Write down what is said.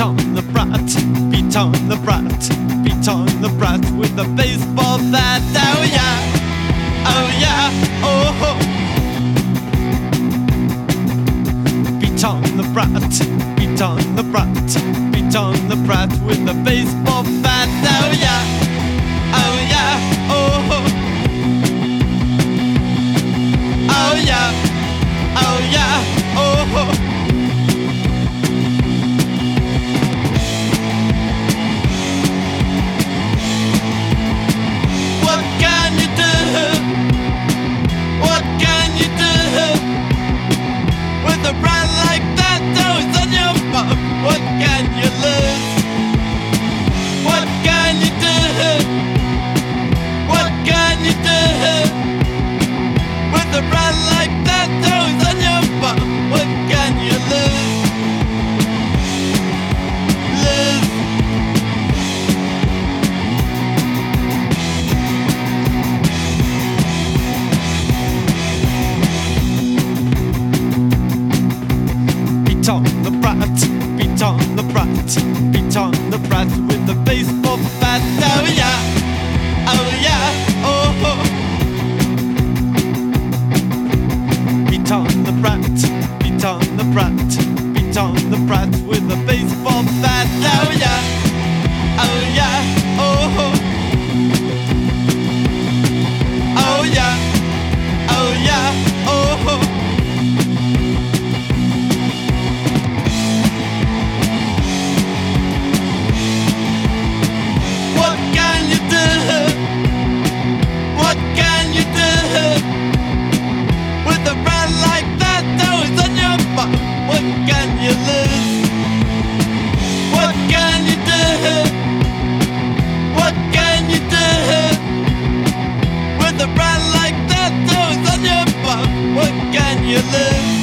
on the brat, beat on the brat beat on the brat with a baseball bat. Oh yeah, oh yeah, oh. ho. Beat on the brat, beat on the brat, beat on the brat with a baseball bat. Oh yeah, like that? On your. What can you lose? Lose. Beat on the brat, beat on the brat, beat on the brat brat, beat on the brat with a baseball bat. Oh yeah. your lips